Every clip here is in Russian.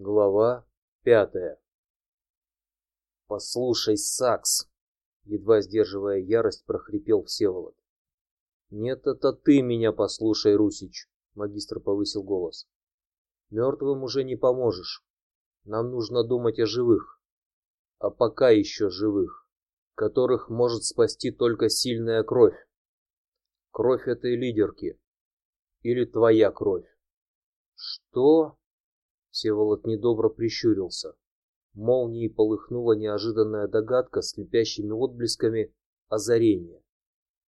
Глава пятая. Послушай, Сакс, едва сдерживая ярость, прохрипел Всеволод. Нет, это ты меня послушай, Русич. Магистр повысил голос. Мертвым уже не поможешь. Нам нужно думать о живых, а пока еще живых, которых может спасти только сильная кровь. Кровь этой лидерки или твоя кровь. Что? Всеволод недобро прищурился. Молнией полыхнула неожиданная догадка с слепящими отблесками озарения,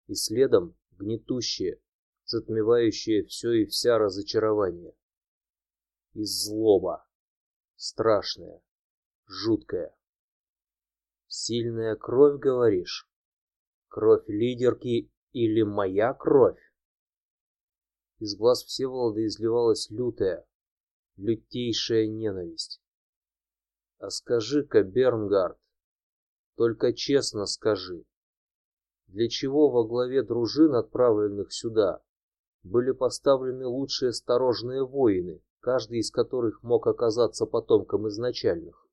и следом гнетущее, затмевающее все и вся разочарование. И злоба, страшная, жуткая. Сильная кровь, говоришь? Кровь лидерки или моя кровь? Из глаз Всеволода изливалась лютая, лютейшая ненависть. А скажи-ка, Бернгард, только честно скажи, для чего во главе дружин, отправленных сюда, были поставлены лучшие осторожные воины, каждый из которых мог оказаться потомком изначальных?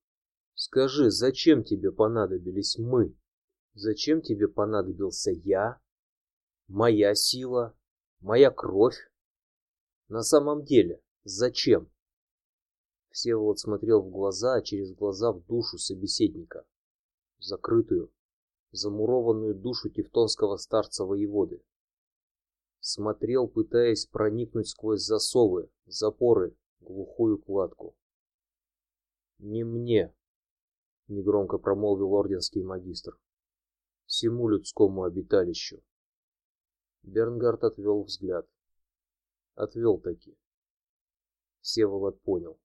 Скажи, зачем тебе понадобились мы? Зачем тебе понадобился я? Моя сила, моя кровь? На самом деле, зачем? Всеволод смотрел в глаза, а через глаза в душу собеседника, закрытую, замурованную душу тевтонского старца воеводы. Смотрел, пытаясь проникнуть сквозь засовы, запоры, глухую кладку. Не мне, негромко промолвил орденский магистр, всему людскому обиталищу. Бернгард отвел взгляд, отвел таки. Всеволод понял.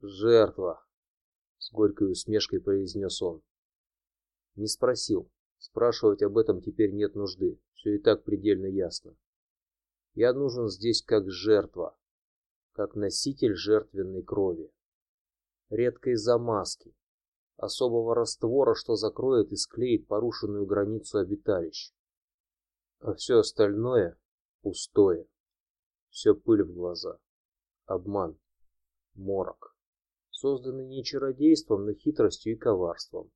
Жертва, с горькой усмешкой произнес он. Не спросил, спрашивать об этом теперь нет нужды, все и так предельно ясно. Я нужен здесь как жертва, как носитель жертвенной крови, редкой замазки, особого раствора, что закроет и склеит порушенную границу обиталищ. А все остальное пустое, все пыль в глаза, обман, морок созданы не чародейством, но хитростью и коварством.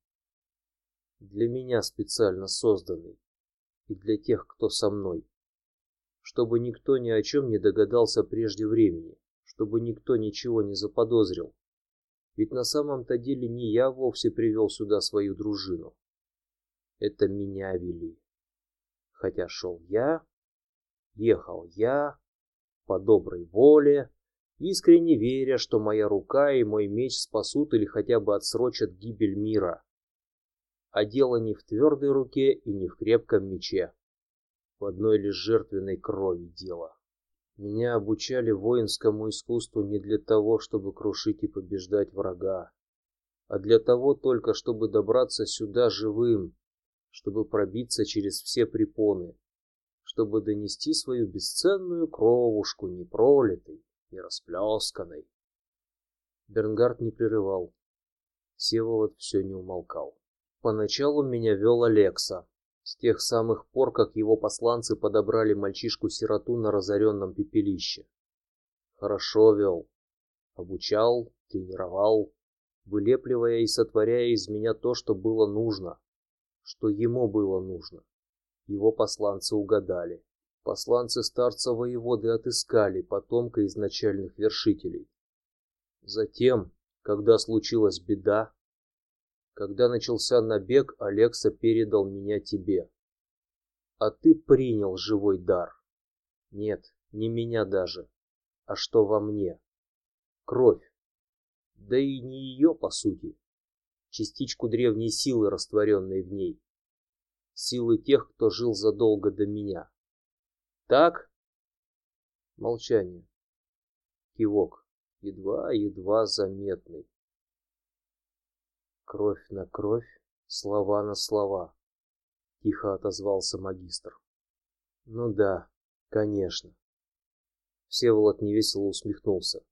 Для меня специально созданный и для тех, кто со мной, чтобы никто ни о чем не догадался прежде времени, чтобы никто ничего не заподозрил. Ведь на самом-то деле не я вовсе привел сюда свою дружину. Это меня вели. Хотя шел я, ехал я по доброй воле, искренне веря, что моя рука и мой меч спасут или хотя бы отсрочат гибель мира. А дело не в твердой руке и не в крепком мече, в одной лишь жертвенной крови дело. Меня обучали воинскому искусству не для того, чтобы крушить и побеждать врага, а для того только, чтобы добраться сюда живым, чтобы пробиться через все препоны, чтобы донести свою бесценную кровушку непролитой, и расплесканной. Бернгард не прерывал. Всеволод все не умолкал. Поначалу меня вел Алекса, с тех самых пор, как его посланцы подобрали мальчишку-сироту на разоренном пепелище. Хорошо вел, обучал, тренировал, вылепливая и сотворяя из меня то, что было нужно, что ему было нужно. Его посланцы угадали. Посланцы старца воеводы отыскали потомка изначальных вершителей. Затем, когда случилась беда, когда начался набег, Алекса передал меня тебе. А ты принял живой дар. Нет, не меня даже, а что во мне? Кровь. Да и не ее по сути, частичку древней силы, растворенной в ней, силы тех, кто жил задолго до меня. Так? Молчание. Кивок, едва-едва заметный. Кровь на кровь, слова на слова. Тихо отозвался магистр. Ну да, конечно. Всеволод невесело усмехнулся.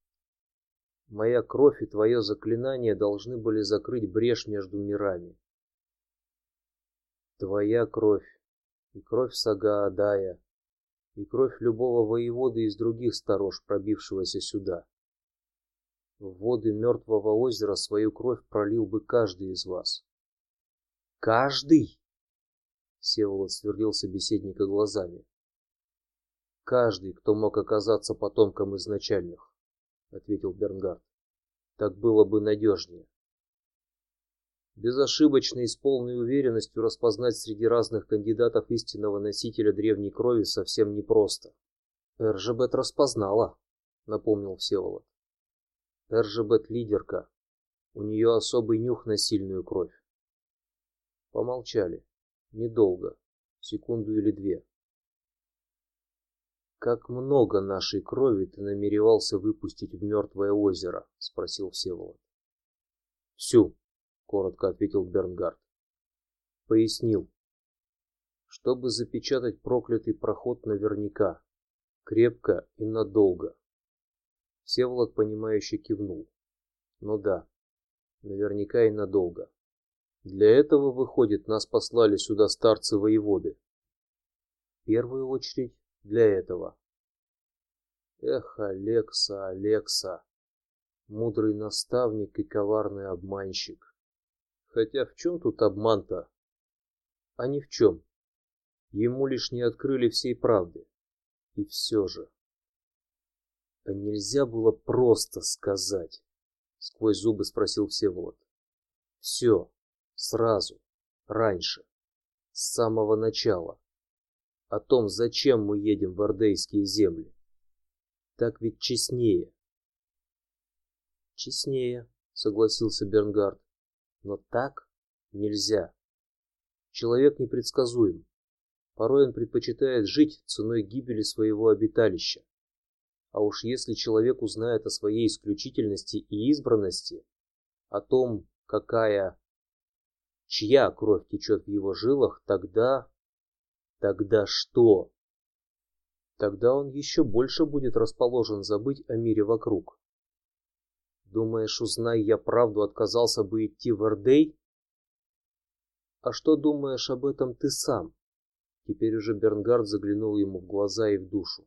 Моя кровь и твое заклинание должны были закрыть брешь между мирами. Твоя кровь и кровь Сагаадая и кровь любого воеводы из других сторож, пробившегося сюда. В воды мертвого озера свою кровь пролил бы каждый из вас. Каждый? Всеволод сверлил собеседника глазами. Каждый, кто мог оказаться потомком изначальных, ответил Бернгард. Так было бы надежнее. Безошибочно и с полной уверенностью распознать среди разных кандидатов истинного носителя древней крови совсем непросто. Эржебет распознала, напомнил Всеволод. Эржебет лидерка. У нее особый нюх на сильную кровь. Помолчали. Недолго, секунду или две. Как много нашей крови ты намеревался выпустить в мертвое озеро? – спросил Всеволод. Всю, коротко ответил Бернгард. Пояснил, чтобы запечатать проклятый проход наверняка, крепко и надолго. Всеволод понимающе кивнул. Ну да, наверняка и надолго. Для этого выходит, нас послали сюда старцы воеводы. В первую очередь для этого. Эх, Алекса, Алекса, мудрый наставник и коварный обманщик. Хотя в чем тут обман-то? А ни в чем. Ему лишь не открыли всей правды. И все же. А нельзя было просто сказать? Сквозь зубы спросил Всеволод. Все, сразу, раньше, с самого начала, о том, зачем мы едем в Ордейские земли. Так ведь честнее. Честнее, согласился Бернгард. Но так нельзя. Человек непредсказуем. Порой он предпочитает жить ценой гибели своего обиталища. А уж если человек узнает о своей исключительности и избранности, о том, какая, чья кровь течет в его жилах, тогда, тогда что? Тогда он еще больше будет расположен забыть о мире вокруг. Думаешь, узнай я правду, отказался бы идти в Эрдей? А что думаешь об этом ты сам? Теперь уже Бернгард заглянул ему в глаза и в душу.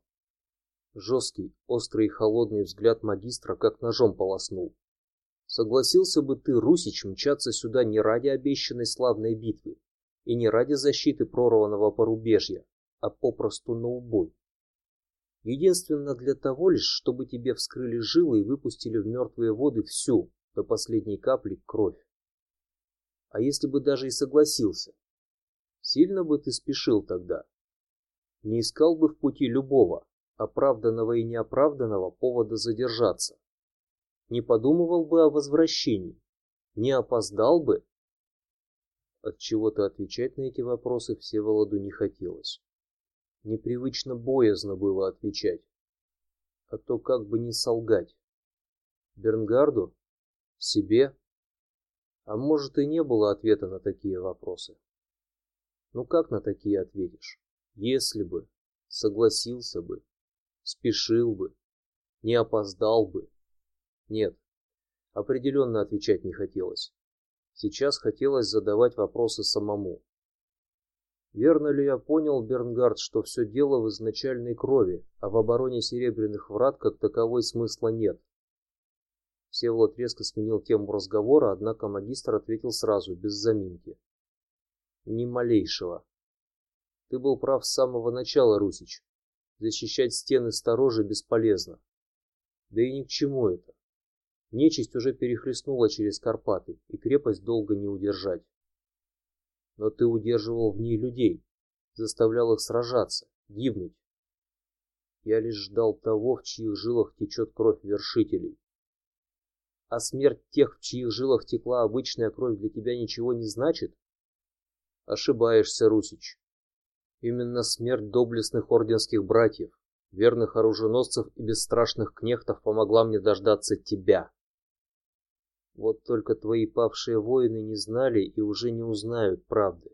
Жесткий, острый и холодный взгляд магистра как ножом полоснул. Согласился бы ты, Русич, мчаться сюда не ради обещанной славной битвы и не ради защиты прорванного порубежья, а попросту на убой. Единственно для того лишь, чтобы тебе вскрыли жилы и выпустили в мертвые воды всю до последней капли кровь. А если бы даже и согласился, сильно бы ты спешил тогда. Не искал бы в пути любого, оправданного и неоправданного повода задержаться. Не подумывал бы о возвращении, не опоздал бы. От чего-то отвечать на эти вопросы Всеволоду не хотелось. Непривычно боязно было отвечать, а то как бы не солгать. Бернгарду, себе, а может и не было ответа на такие вопросы. Ну как на такие ответишь? Если бы согласился бы, спешил бы, не опоздал бы. Нет, определенно отвечать не хотелось. Сейчас хотелось задавать вопросы самому. Верно ли я понял, Бернгард, что все дело в изначальной крови, а в обороне серебряных врат как таковой смысла нет? Всеволод резко сменил тему разговора, однако магистр ответил сразу, без заминки. Ни малейшего. Ты был прав с самого начала, Русич. Защищать стены сторожи бесполезно. Да и ни к чему это. Нечисть уже перехлестнула через Карпаты, и крепость долго не удержать. Но ты удерживал в ней людей, заставлял их сражаться, гибнуть. Я лишь ждал того, в чьих жилах течет кровь вершителей. А смерть тех, в чьих жилах текла обычная кровь, для тебя ничего не значит? Ошибаешься, Русич. Именно смерть доблестных орденских братьев, верных оруженосцев и бесстрашных кнехтов помогла мне дождаться тебя. Вот только твои павшие воины не знали и уже не узнают правды.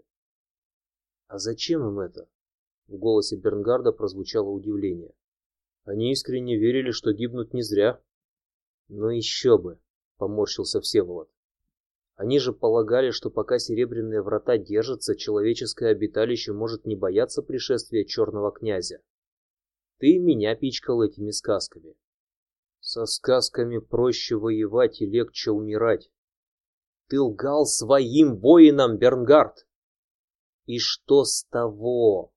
А зачем им это? В голосе Бернгарда прозвучало удивление. Они искренне верили, что гибнут не зря. Но еще бы, поморщился Всеволод. Они же полагали, что пока серебряные врата держатся, человеческое обиталище может не бояться пришествия черного князя. Ты меня пичкал этими сказками. Со сказками проще воевать и легче умирать. Ты лгал своим воинам, Бернгард. И что с того?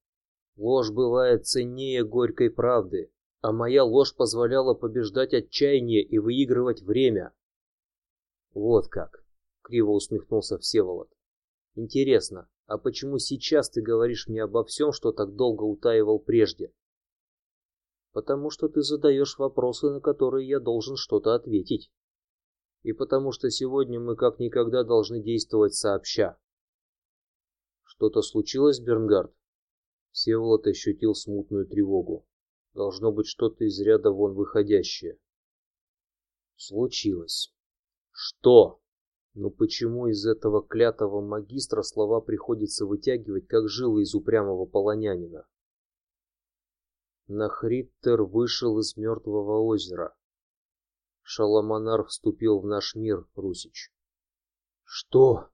Ложь бывает ценнее горькой правды, а моя ложь позволяла побеждать отчаяние и выигрывать время. Вот как, криво усмехнулся Всеволод. Интересно, а почему сейчас ты говоришь мне обо всем, что так долго утаивал прежде? Потому что ты задаешь вопросы, на которые я должен что-то ответить, и потому что сегодня мы как никогда должны действовать сообща. Что-то случилось, Бернгард? Всеволод ощутил смутную тревогу. Должно быть что-то из ряда вон выходящее. Случилось. Что? Но почему из этого клятого магистра слова приходится вытягивать, как жилы из упрямого полонянина? Нахриттер вышел из мертвого озера. Шаламанар вступил в наш мир, Русич. Что?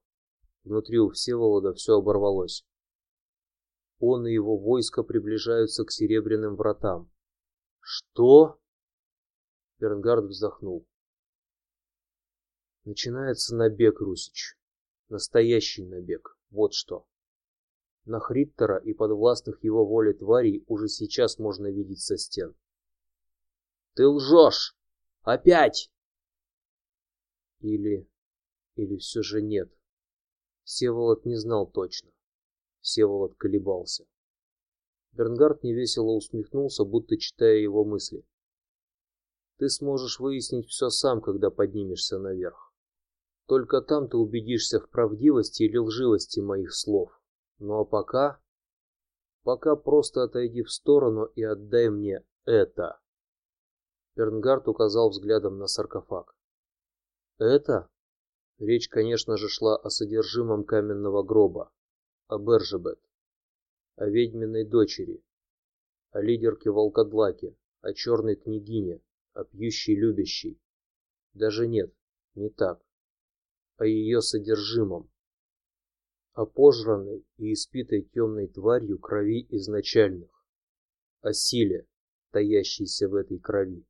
Внутри у Всеволода все оборвалось. Он и его войско приближаются к Серебряным вратам. Что? Бернгард вздохнул. Начинается набег, Русич. Настоящий набег. Вот что. На Хриттера и подвластных его воле тварей уже сейчас можно видеть со стен. Ты лжешь! Опять! Или... или все же нет. Всеволод не знал точно. Всеволод колебался. Бернгард невесело усмехнулся, будто читая его мысли. Ты сможешь выяснить все сам, когда поднимешься наверх. Только там ты убедишься в правдивости или лживости моих слов. Ну а пока, пока просто отойди в сторону и отдай мне это. Бернгард указал взглядом на саркофаг. Это? Речь, конечно же, шла о содержимом каменного гроба, о Бержебет, о ведьминой дочери, о лидерке волкодлаке, о черной княгине, о пьющей любящей. Даже нет, не так о ее содержимом, о пожранной и испитой темной тварью крови изначальных, о силе, таящейся в этой крови.